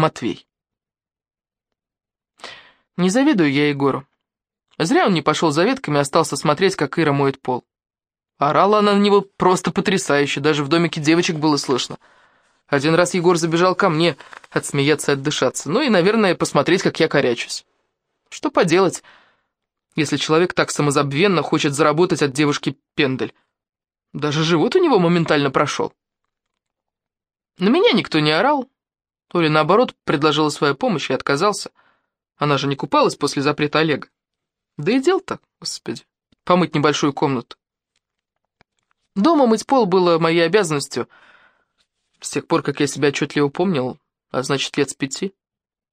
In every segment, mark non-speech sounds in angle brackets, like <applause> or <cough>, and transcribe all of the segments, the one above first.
Матвей. Не завидую я Егору. Зря он не пошел за ветками, остался смотреть, как Ира моет пол. Орала она на него просто потрясающе, даже в домике девочек было слышно. Один раз Егор забежал ко мне отсмеяться и отдышаться, ну и, наверное, посмотреть, как я корячусь. Что поделать, если человек так самозабвенно хочет заработать от девушки пендель? Даже живот у него моментально прошел. На меня никто не орал. Оля, наоборот, предложила свою помощь и отказался. Она же не купалась после запрета Олега. Да и дел-то, господи, помыть небольшую комнату. Дома мыть пол было моей обязанностью с тех пор, как я себя отчетливо помнил, а значит, лет с пяти.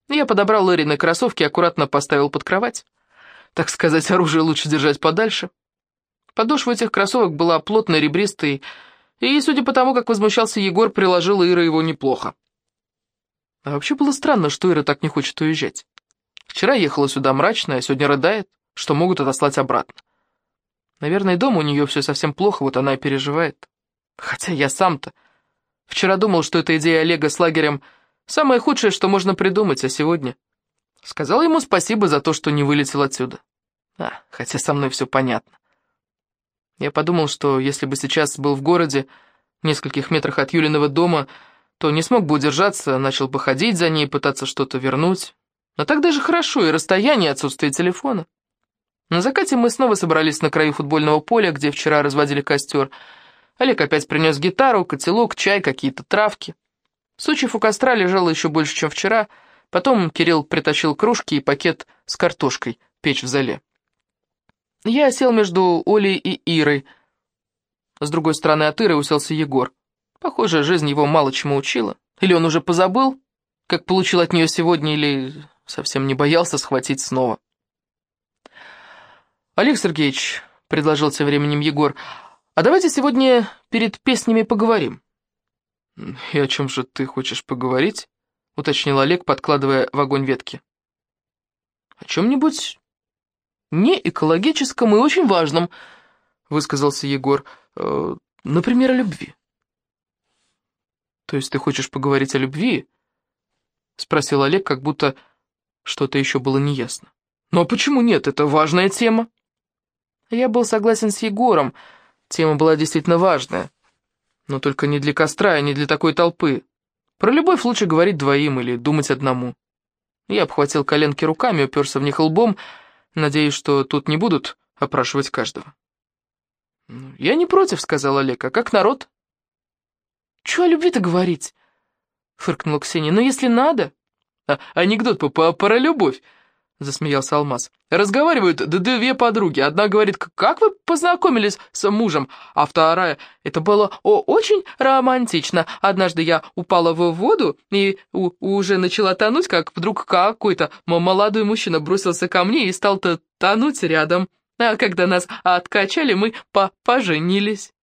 Я подобрал Ларины кроссовки и аккуратно поставил под кровать. Так сказать, <laughs> оружие лучше держать подальше. Подошва этих кроссовок была плотной, ребристой, и, судя по тому, как возмущался Егор, приложила Ира его неплохо. А вообще было странно, что Ира так не хочет уезжать. Вчера ехала сюда мрачная, а сегодня рыдает, что могут отослать обратно. Наверное, дома у нее все совсем плохо, вот она и переживает. Хотя я сам-то... Вчера думал, что эта идея Олега с лагерем самое худшее, что можно придумать, а сегодня... Сказал ему спасибо за то, что не вылетел отсюда. А, хотя со мной все понятно. Я подумал, что если бы сейчас был в городе, в нескольких метрах от Юлиного дома, то не смог бы удержаться, начал бы ходить за ней, пытаться что-то вернуть. Но так даже хорошо, и расстояние, и отсутствие телефона. На закате мы снова собрались на краю футбольного поля, где вчера разводили костер. Олег опять принес гитару, котелок, чай, какие-то травки. Сучьев у костра лежало еще больше, чем вчера. Потом Кирилл притащил кружки и пакет с картошкой, печь в зале. Я сел между Олей и Ирой. С другой стороны от Иры уселся Егор. Похоже, жизнь его мало чему учила. Или он уже позабыл, как получил от нее сегодня, или совсем не боялся схватить снова. «Олег Сергеевич», — предложил тем временем Егор, «а давайте сегодня перед песнями поговорим». «И о чем же ты хочешь поговорить?» — уточнил Олег, подкладывая в огонь ветки. «О чем-нибудь не экологическом и очень важном», — высказался Егор. «Э, «Например, о любви». «То есть ты хочешь поговорить о любви?» — спросил Олег, как будто что-то еще было неясно. «Ну а почему нет? Это важная тема». Я был согласен с Егором, тема была действительно важная. Но только не для костра и не для такой толпы. Про любовь лучше говорить двоим или думать одному. Я обхватил коленки руками, уперся в них лбом, надеясь, что тут не будут опрашивать каждого. «Ну, «Я не против», — сказал Олег, — «а как народ?» «Чего о любви-то говорить?» — фыркнула Ксения. «Но если надо...» а, «Анекдот по, про любовь», — засмеялся Алмаз. «Разговаривают две подруги. Одна говорит, как вы познакомились с мужем, а вторая, это было о, очень романтично. Однажды я упала в воду и у, уже начала тонуть, как вдруг какой-то молодой мужчина бросился ко мне и стал -то тонуть рядом. А когда нас откачали, мы по поженились».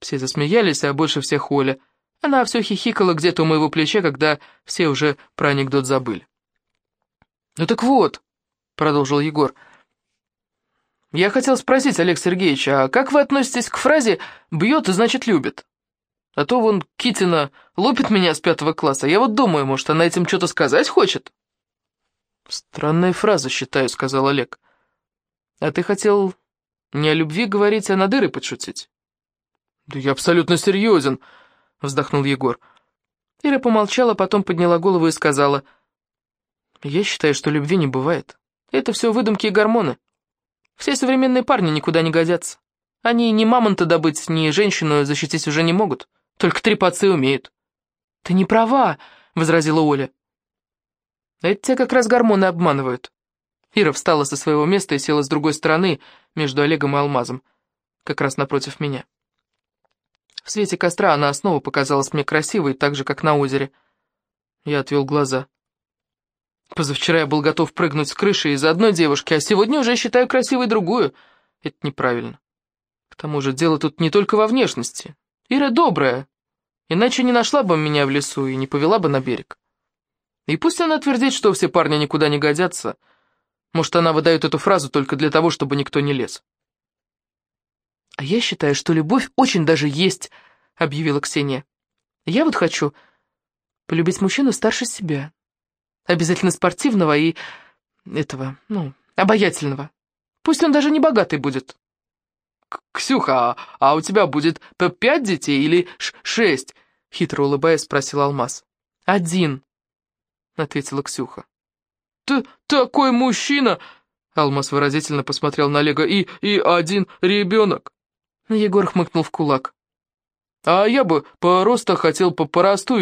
Все засмеялись, а больше всех Оля. Она все хихикала где-то у моего плеча, когда все уже про анекдот забыли. «Ну так вот», — продолжил Егор, — «я хотел спросить, Олег Сергеевич, а как вы относитесь к фразе «бьет, значит любит»? А то вон Китина лупит меня с пятого класса, я вот думаю, может, она этим что-то сказать хочет?» «Странная фраза, считаю», — сказал Олег. «А ты хотел не о любви говорить, а на дыры подшутить?» «Да я абсолютно серьезен», — вздохнул Егор. Ира помолчала, потом подняла голову и сказала — я считаю, что любви не бывает. Это все выдумки и гормоны. Все современные парни никуда не годятся. Они ни мамонта добыть, ни женщину защитить уже не могут. Только трепаться умеют. «Ты не права», — возразила Оля. «Это тебя как раз гормоны обманывают». Ира встала со своего места и села с другой стороны, между Олегом и Алмазом, как раз напротив меня. В свете костра она снова показалась мне красивой, так же, как на озере. Я отвел глаза. Позавчера я был готов прыгнуть с крыши из одной девушки, а сегодня уже считаю красивой другую. Это неправильно. К тому же дело тут не только во внешности. Ира добрая, иначе не нашла бы меня в лесу и не повела бы на берег. И пусть она твердит, что все парни никуда не годятся. Может, она выдает эту фразу только для того, чтобы никто не лез. «А я считаю, что любовь очень даже есть», — объявила Ксения. «Я вот хочу полюбить мужчину старше себя, Обязательно спортивного и... этого, ну, обаятельного. Пусть он даже не богатый будет. «Ксюха, а, а у тебя будет пять детей или шесть?» Хитро улыбаясь, спросил Алмаз. «Один», — ответила Ксюха. «Ты такой мужчина!» Алмаз выразительно посмотрел на Олега. «И, и один ребенок!» Егор хмыкнул в кулак. «А я бы просто хотел по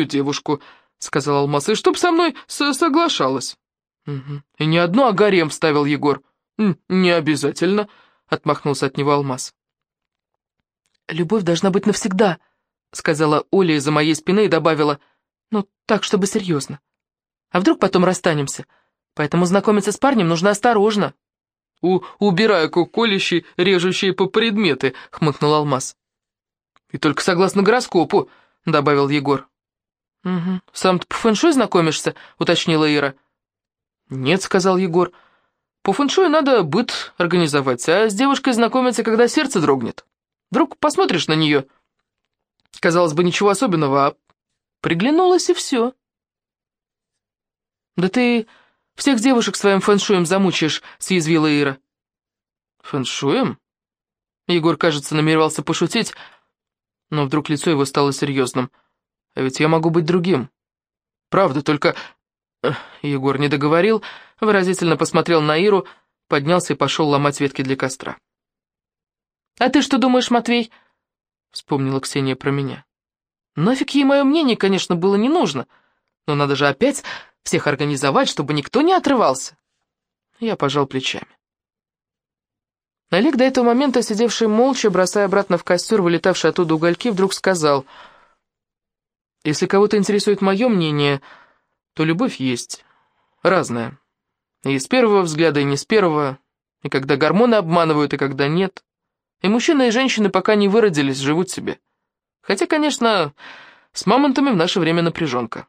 девушку», — сказал Алмаз, — «и чтоб со мной соглашалась». «Угу. И не одну, а гарем», — вставил Егор. «Не обязательно», — отмахнулся от него Алмаз. «Любовь должна быть навсегда», — сказала Оля из-за моей спины и добавила. «Ну, так, чтобы серьезно. А вдруг потом расстанемся? Поэтому знакомиться с парнем нужно осторожно». «У «Убираю колющие, режущие по предметы», — хмыкнул Алмаз. «И только согласно гороскопу», — добавил Егор. «Угу. Сам ты по фэншуй знакомишься?» — уточнила Ира. «Нет», — сказал Егор. «По фэншую надо быт организовать, а с девушкой знакомиться, когда сердце дрогнет. Вдруг посмотришь на нее. Казалось бы, ничего особенного, а приглянулась и все». «Да ты всех девушек своим фэншуем замучаешь», — съязвила Ира. «Фэншуем?» Егор, кажется, намеревался пошутить, но вдруг лицо его стало серьезным. «А ведь я могу быть другим. Правда, только Егор не договорил, выразительно посмотрел на Иру, поднялся и пошел ломать ветки для костра. «А ты что думаешь, Матвей?» — вспомнила Ксения про меня. «Нафиг ей мое мнение, конечно, было не нужно, но надо же опять всех организовать, чтобы никто не отрывался». Я пожал плечами. Олег, до этого момента сидевший молча, бросая обратно в костер, вылетавший оттуда угольки, вдруг сказал, «Если кого-то интересует мое мнение...» то любовь есть. Разная. И с первого взгляда, и не с первого. И когда гормоны обманывают, и когда нет. И мужчины, и женщины пока не выродились, живут себе. Хотя, конечно, с мамонтами в наше время напряженка.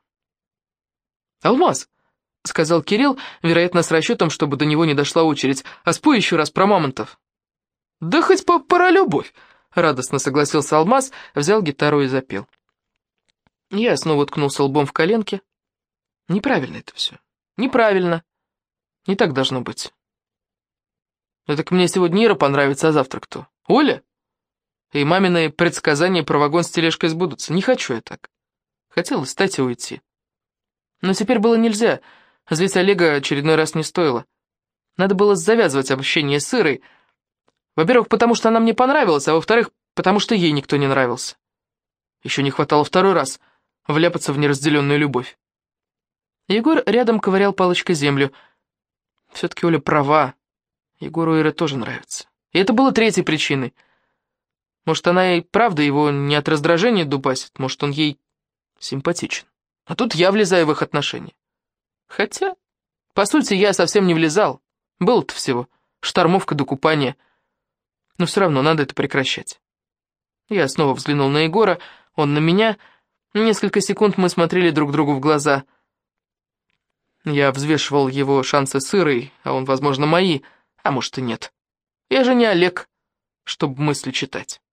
«Алмаз», — сказал Кирилл, вероятно, с расчетом, чтобы до него не дошла очередь, «а спой еще раз про мамонтов». «Да хоть по про любовь», — радостно согласился Алмаз, взял гитару и запел. Я снова уткнулся лбом в коленки, Неправильно это все. Неправильно. Не так должно быть. Это к мне сегодня Ира понравится, а завтра кто? Оля? И мамины предсказания про вагон с тележкой сбудутся. Не хочу я так. Хотела стать и уйти. Но теперь было нельзя. Злить Олега очередной раз не стоило. Надо было завязывать общение с Ирой. Во-первых, потому что она мне понравилась, а во-вторых, потому что ей никто не нравился. Еще не хватало второй раз вляпаться в неразделенную любовь. Егор рядом ковырял палочкой землю. Все-таки Оля права. Егору Ира тоже нравится. И это было третьей причиной. Может, она и правда его не от раздражения дубасит, может, он ей симпатичен. А тут я влезаю в их отношения. Хотя, по сути, я совсем не влезал. Было-то всего. Штормовка до купания. Но все равно надо это прекращать. Я снова взглянул на Егора, он на меня. Несколько секунд мы смотрели друг другу в глаза — я взвешивал его шансы с а он, возможно, мои, а может и нет. Я же не Олег, чтобы мысли читать.